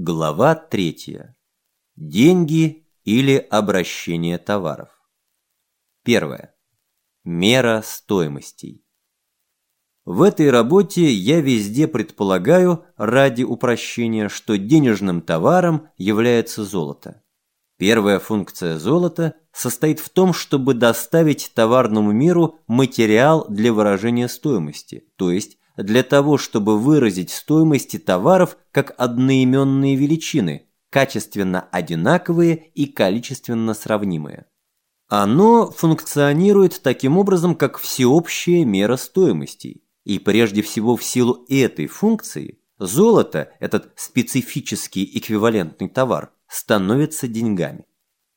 Глава третья. Деньги или обращение товаров. Первое. Мера стоимостей. В этой работе я везде предполагаю, ради упрощения, что денежным товаром является золото. Первая функция золота состоит в том, чтобы доставить товарному миру материал для выражения стоимости, то есть для того, чтобы выразить стоимости товаров как одноименные величины, качественно одинаковые и количественно сравнимые. Оно функционирует таким образом, как всеобщая мера стоимостей. И прежде всего в силу этой функции золото, этот специфический эквивалентный товар, становится деньгами.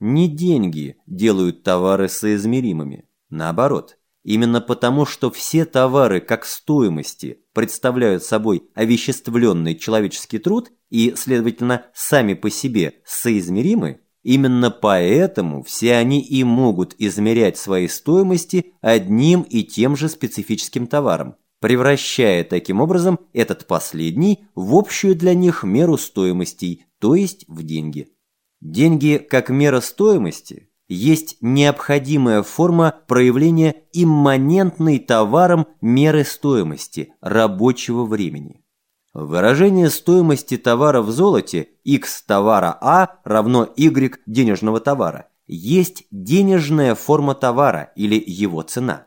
Не деньги делают товары соизмеримыми. Наоборот, Именно потому, что все товары как стоимости представляют собой овеществленный человеческий труд и, следовательно, сами по себе соизмеримы, именно поэтому все они и могут измерять свои стоимости одним и тем же специфическим товаром, превращая таким образом этот последний в общую для них меру стоимостей, то есть в деньги. Деньги как мера стоимости есть необходимая форма проявления имманентной товаром меры стоимости рабочего времени. Выражение стоимости товара в золоте x товара А равно y денежного товара есть денежная форма товара или его цена.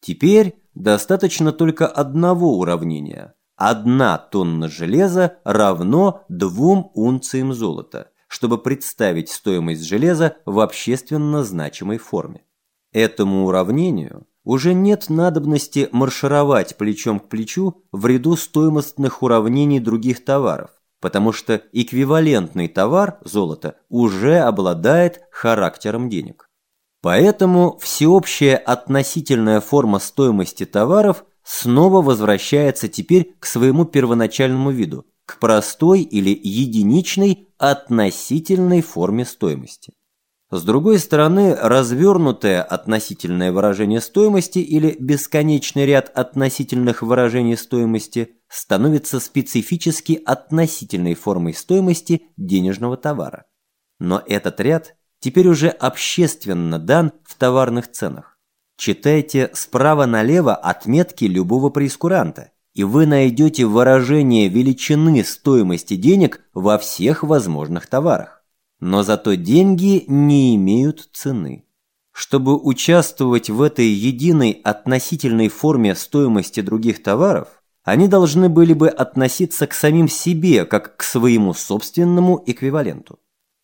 Теперь достаточно только одного уравнения. Одна тонна железа равно двум унциям золота – чтобы представить стоимость железа в общественно значимой форме. Этому уравнению уже нет надобности маршировать плечом к плечу в ряду стоимостных уравнений других товаров, потому что эквивалентный товар, золото, уже обладает характером денег. Поэтому всеобщая относительная форма стоимости товаров снова возвращается теперь к своему первоначальному виду, к простой или единичной относительной форме стоимости. С другой стороны, развернутое относительное выражение стоимости или бесконечный ряд относительных выражений стоимости становится специфически относительной формой стоимости денежного товара. Но этот ряд теперь уже общественно дан в товарных ценах. Читайте справа налево отметки любого прескуранта и вы найдете выражение величины стоимости денег во всех возможных товарах. Но зато деньги не имеют цены. Чтобы участвовать в этой единой относительной форме стоимости других товаров, они должны были бы относиться к самим себе, как к своему собственному эквиваленту.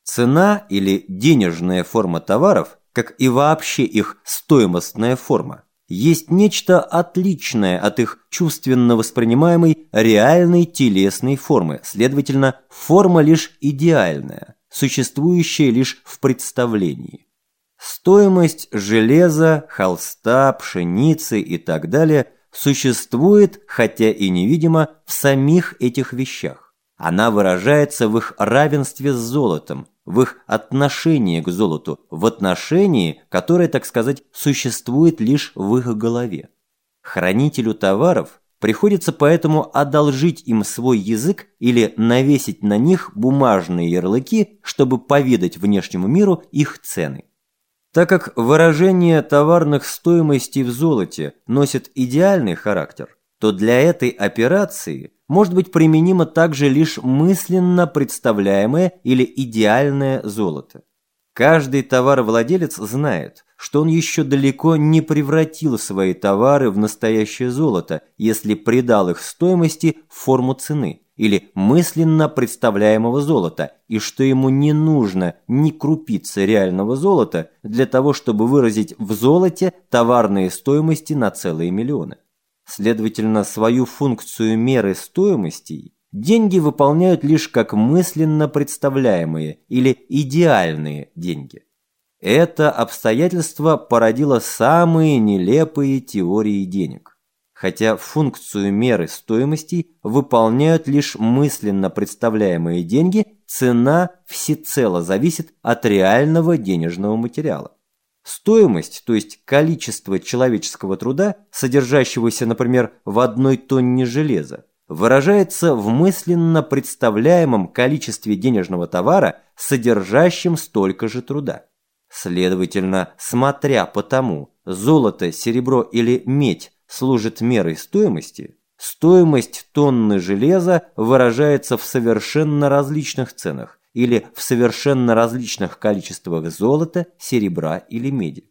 Цена или денежная форма товаров, как и вообще их стоимостная форма, есть нечто отличное от их чувственно воспринимаемой реальной телесной формы, следовательно, форма лишь идеальная, существующая лишь в представлении. Стоимость железа, холста, пшеницы и так далее существует, хотя и невидимо, в самих этих вещах. Она выражается в их равенстве с золотом, в их отношении к золоту, в отношении, которое, так сказать, существует лишь в их голове. Хранителю товаров приходится поэтому одолжить им свой язык или навесить на них бумажные ярлыки, чтобы поведать внешнему миру их цены. Так как выражение товарных стоимостей в золоте носит идеальный характер, то для этой операции – может быть применимо также лишь мысленно представляемое или идеальное золото. Каждый товаровладелец знает, что он еще далеко не превратил свои товары в настоящее золото, если придал их стоимости форму цены или мысленно представляемого золота, и что ему не нужно ни крупицы реального золота для того, чтобы выразить в золоте товарные стоимости на целые миллионы. Следовательно, свою функцию меры стоимостей деньги выполняют лишь как мысленно представляемые или идеальные деньги. Это обстоятельство породило самые нелепые теории денег. Хотя функцию меры стоимостей выполняют лишь мысленно представляемые деньги, цена всецело зависит от реального денежного материала. Стоимость, то есть количество человеческого труда, содержащегося, например, в одной тонне железа, выражается в мысленно представляемом количестве денежного товара, содержащем столько же труда. Следовательно, смотря по тому, золото, серебро или медь служит мерой стоимости, стоимость тонны железа выражается в совершенно различных ценах или в совершенно различных количествах золота, серебра или меди.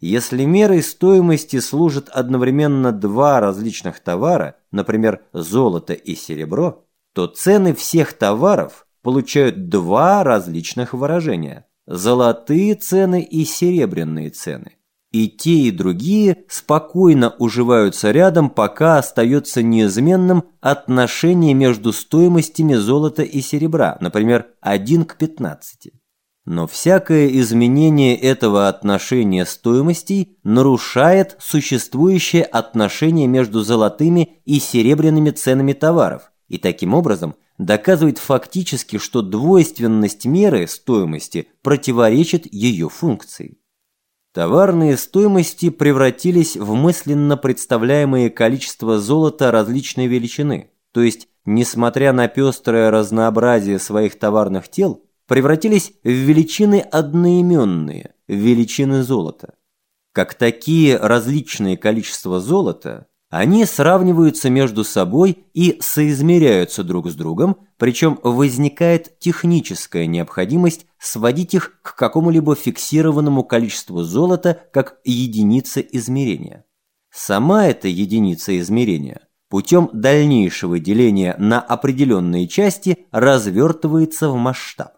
Если мерой стоимости служат одновременно два различных товара, например, золото и серебро, то цены всех товаров получают два различных выражения – золотые цены и серебряные цены. И те, и другие спокойно уживаются рядом, пока остается неизменным отношение между стоимостями золота и серебра, например, 1 к 15. Но всякое изменение этого отношения стоимостей нарушает существующее отношение между золотыми и серебряными ценами товаров и таким образом доказывает фактически, что двойственность меры стоимости противоречит ее функции. Товарные стоимости превратились в мысленно представляемое количество золота различной величины, то есть, несмотря на пестрое разнообразие своих товарных тел, превратились в величины одноименные, величины золота. Как такие различные количества золота, они сравниваются между собой и соизмеряются друг с другом, причем возникает техническая необходимость сводить их к какому-либо фиксированному количеству золота как единице измерения. Сама эта единица измерения путем дальнейшего деления на определенные части развертывается в масштаб.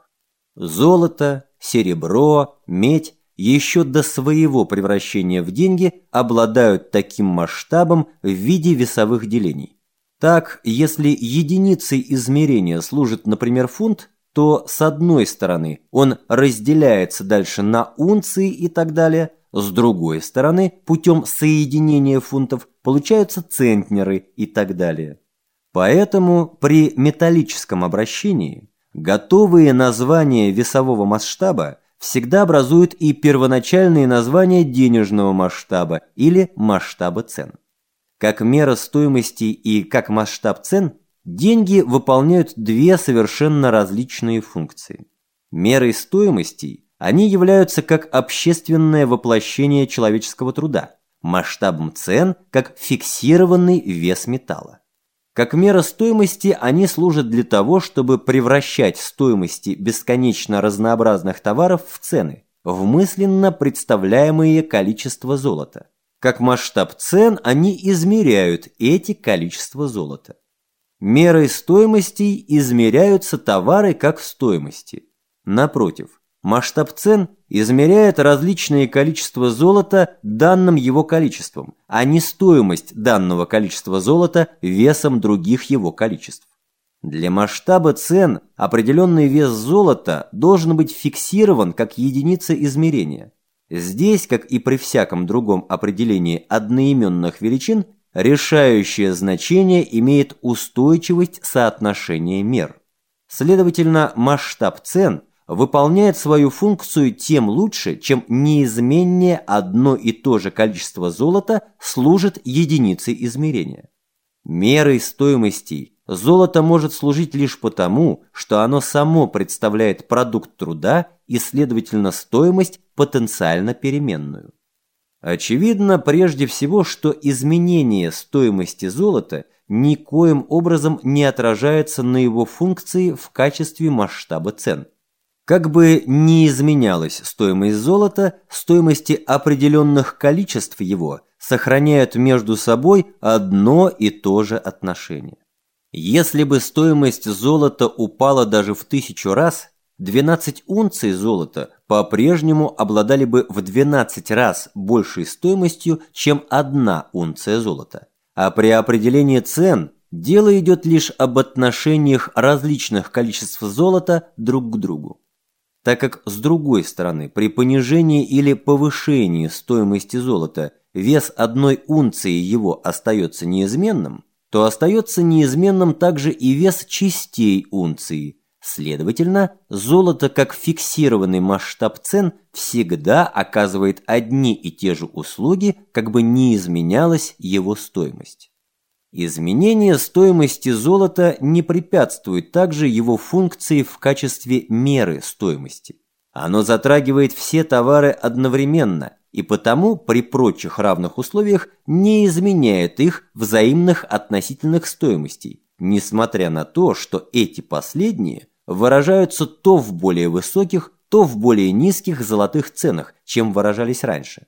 Золото, серебро, медь еще до своего превращения в деньги обладают таким масштабом в виде весовых делений. Так, если единицей измерения служит, например, фунт, то с одной стороны он разделяется дальше на унции и так далее, с другой стороны путем соединения фунтов получаются центнеры и так далее. Поэтому при металлическом обращении Готовые названия весового масштаба всегда образуют и первоначальные названия денежного масштаба или масштаба цен. Как мера стоимости и как масштаб цен, деньги выполняют две совершенно различные функции. Мерой стоимости они являются как общественное воплощение человеческого труда, масштабом цен как фиксированный вес металла. Как мера стоимости они служат для того, чтобы превращать стоимости бесконечно разнообразных товаров в цены, в мысленно представляемые количество золота. Как масштаб цен они измеряют эти количества золота. Мерой стоимостей измеряются товары как стоимости. Напротив, Масштаб цен измеряет различное количество золота данным его количеством, а не стоимость данного количества золота весом других его количеств. Для масштаба цен определенный вес золота должен быть фиксирован как единица измерения. Здесь, как и при всяком другом определении одноименных величин, решающее значение имеет устойчивость соотношения мер. Следовательно, масштаб цен – выполняет свою функцию тем лучше, чем неизменнее одно и то же количество золота служит единицей измерения. Мерой стоимости золото может служить лишь потому, что оно само представляет продукт труда и, следовательно, стоимость потенциально переменную. Очевидно прежде всего, что изменение стоимости золота никоим образом не отражается на его функции в качестве масштаба цен. Как бы ни изменялась стоимость золота, стоимости определенных количеств его сохраняют между собой одно и то же отношение. Если бы стоимость золота упала даже в тысячу раз, 12 унций золота по-прежнему обладали бы в 12 раз большей стоимостью, чем одна унция золота. А при определении цен дело идет лишь об отношениях различных количеств золота друг к другу так как с другой стороны при понижении или повышении стоимости золота вес одной унции его остается неизменным, то остается неизменным также и вес частей унции. Следовательно, золото как фиксированный масштаб цен всегда оказывает одни и те же услуги, как бы не изменялась его стоимость. Изменение стоимости золота не препятствует также его функции в качестве меры стоимости. Оно затрагивает все товары одновременно и потому при прочих равных условиях не изменяет их взаимных относительных стоимостей, несмотря на то, что эти последние выражаются то в более высоких, то в более низких золотых ценах, чем выражались раньше.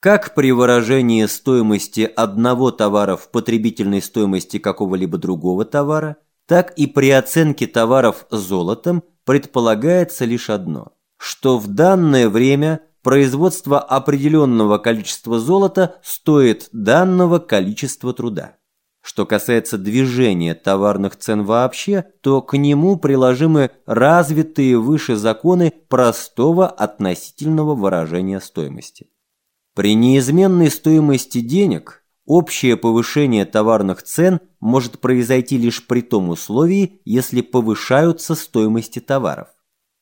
Как при выражении стоимости одного товара в потребительной стоимости какого-либо другого товара, так и при оценке товаров золотом предполагается лишь одно, что в данное время производство определенного количества золота стоит данного количества труда. Что касается движения товарных цен вообще, то к нему приложимы развитые выше законы простого относительного выражения стоимости. При неизменной стоимости денег общее повышение товарных цен может произойти лишь при том условии, если повышаются стоимости товаров.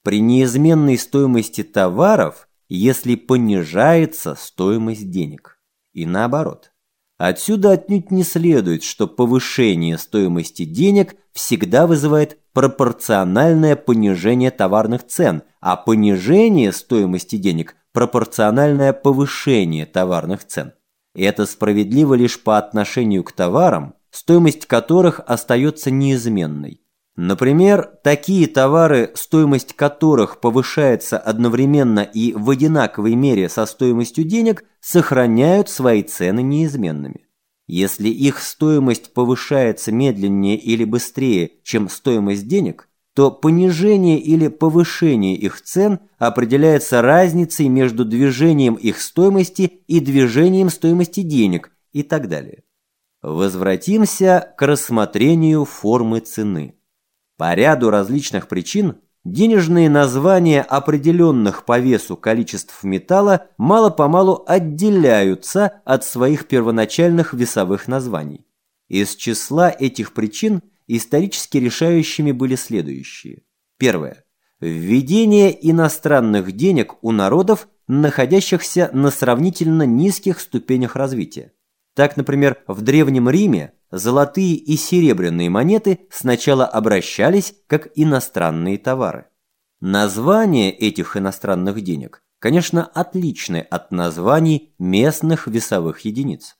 При неизменной стоимости товаров, если понижается стоимость денег. И наоборот. Отсюда отнюдь не следует, что повышение стоимости денег всегда вызывает пропорциональное понижение товарных цен, а понижение стоимости денег – пропорциональное повышение товарных цен. И это справедливо лишь по отношению к товарам, стоимость которых остается неизменной. Например, такие товары, стоимость которых повышается одновременно и в одинаковой мере со стоимостью денег, сохраняют свои цены неизменными. Если их стоимость повышается медленнее или быстрее, чем стоимость денег, то понижение или повышение их цен определяется разницей между движением их стоимости и движением стоимости денег и так далее. Возвратимся к рассмотрению формы цены. По ряду различных причин денежные названия определенных по весу количеств металла мало-помалу отделяются от своих первоначальных весовых названий. Из числа этих причин исторически решающими были следующие. Первое. Введение иностранных денег у народов, находящихся на сравнительно низких ступенях развития. Так, например, в Древнем Риме золотые и серебряные монеты сначала обращались как иностранные товары. Название этих иностранных денег, конечно, отличны от названий местных весовых единиц.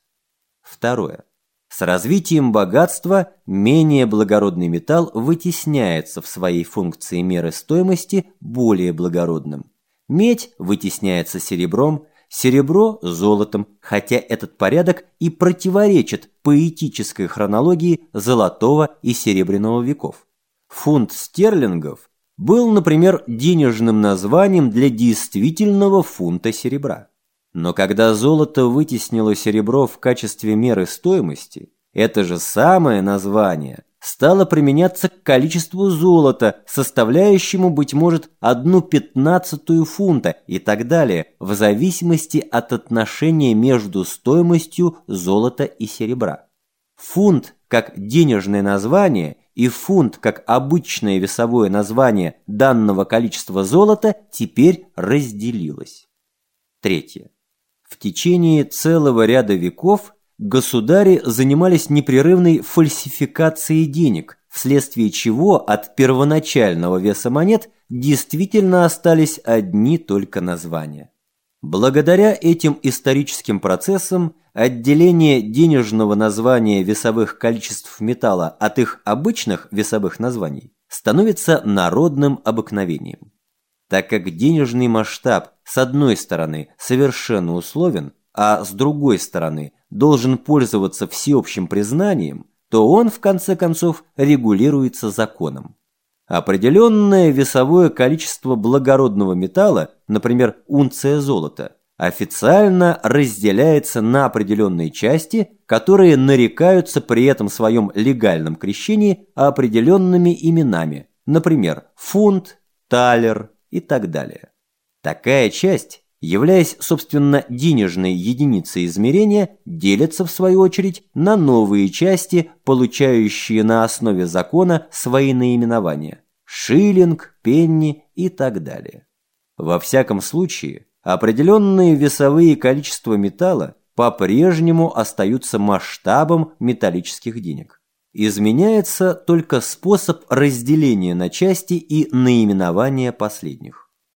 Второе. С развитием богатства менее благородный металл вытесняется в своей функции меры стоимости более благородным. Медь вытесняется серебром, серебро – золотом, хотя этот порядок и противоречит поэтической хронологии золотого и серебряного веков. Фунт стерлингов был, например, денежным названием для действительного фунта серебра. Но когда золото вытеснило серебро в качестве меры стоимости, это же самое название стало применяться к количеству золота, составляющему, быть может, одну пятнадцатую фунта и так далее, в зависимости от отношения между стоимостью золота и серебра. Фунт как денежное название и фунт как обычное весовое название данного количества золота теперь разделилось. Третье. В течение целого ряда веков государи занимались непрерывной фальсификацией денег, вследствие чего от первоначального веса монет действительно остались одни только названия. Благодаря этим историческим процессам отделение денежного названия весовых количеств металла от их обычных весовых названий становится народным обыкновением. Так как денежный масштаб с одной стороны совершенно условен, а с другой стороны должен пользоваться всеобщим признанием, то он в конце концов регулируется законом. Определенное весовое количество благородного металла, например, унция золота, официально разделяется на определенные части, которые нарекаются при этом своем легальном крещении определенными именами, например, фунт, талер и так далее. Такая часть являясь, собственно, денежной единицей измерения, делятся, в свою очередь, на новые части, получающие на основе закона свои наименования – шиллинг, пенни и так далее. Во всяком случае, определенные весовые количества металла по-прежнему остаются масштабом металлических денег. Изменяется только способ разделения на части и наименования последних.